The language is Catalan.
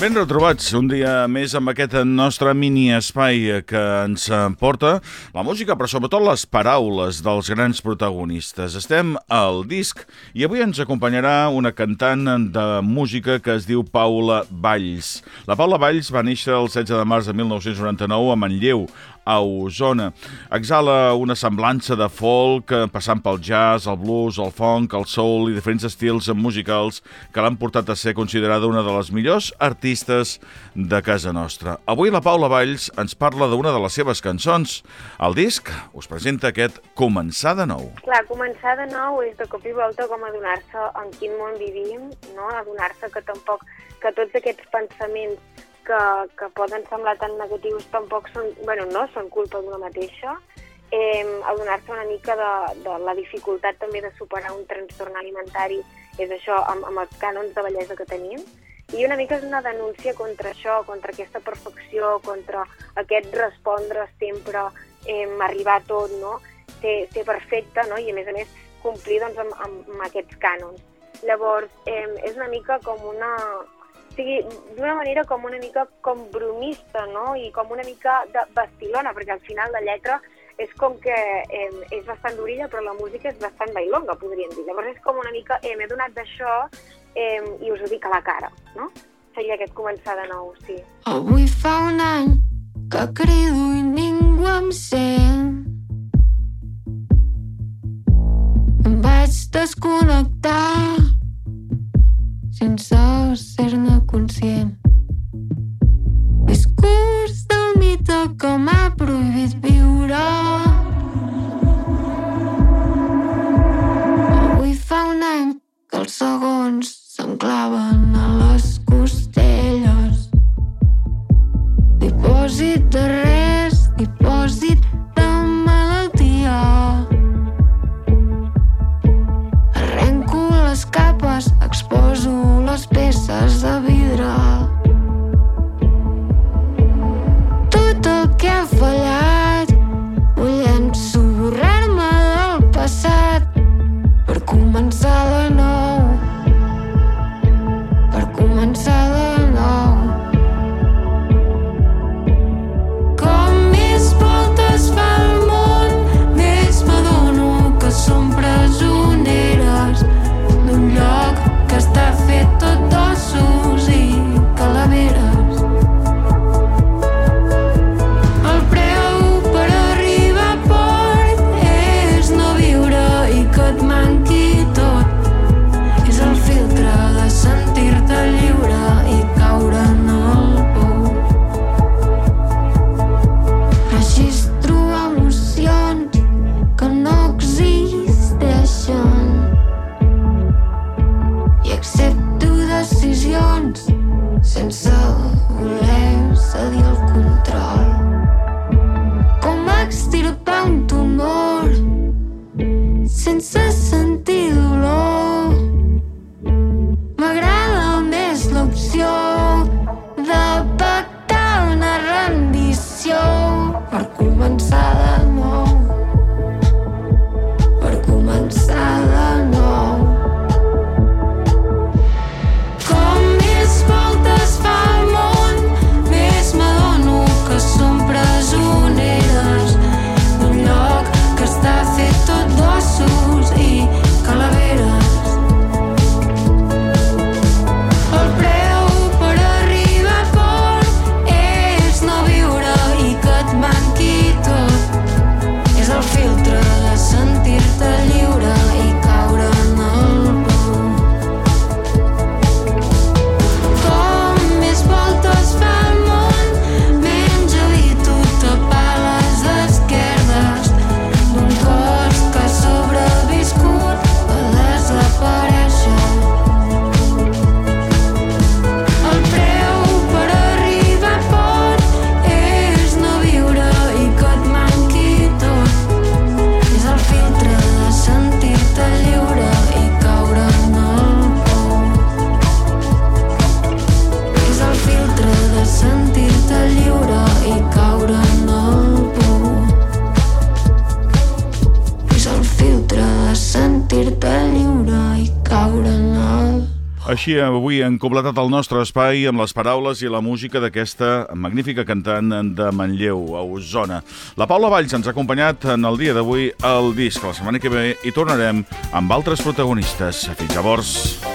Ben retrobats un dia més amb aquest nostre mini espai que ens porta la música, però sobretot les paraules dels grans protagonistes. Estem al disc i avui ens acompanyarà una cantant de música que es diu Paula Valls. La Paula Valls va néixer el 16 de març de 1999 a Manlleu, a Osona. Exhala una semblança de folk, eh, passant pel jazz, el blues, el funk, el soul i diferents estils musicals que l'han portat a ser considerada una de les millors artistes de casa nostra. Avui la Paula Valls ens parla d'una de les seves cançons. El disc us presenta aquest Començar de nou. Clar, començar de nou és de cop i volta com adonar-se en quin món vivim, no? adonar-se que tampoc que tots aquests pensaments que, que poden semblar tan negatius tampoc són, bueno, no són culpa d'una mateixa, eh, adonar-se una mica de, de la dificultat també de superar un trastorn alimentari, és això, amb, amb els cànons de bellesa que tenim, i una mica és una denúncia contra això, contra aquesta perfecció, contra aquest respondre sempre, eh, arribar a tot, no? ser, ser perfecte, no? i a més a més complir doncs, amb, amb, amb aquests cànons. Llavors, eh, és una mica com una, sigui, d'una manera com una mica com bromista, no? I com una mica de bastilona, perquè al final la lletra és com que eh, és bastant durilla, però la música és bastant bailonga, podríem dir. Llavors és com una mica, eh, m'he donat d'això eh, i us ho dic a la cara, no? Seria aquest començar de nou, sí. Avui fa un any que crido i ningú em sent. Em vaig desconnectar and so Així avui hem completat el nostre espai amb les paraules i la música d'aquesta magnífica cantant de Manlleu, a Osona. La Paula Valls ens ha acompanyat en el dia d'avui al disc. La setmana que ve hi tornarem amb altres protagonistes. Fins llavors.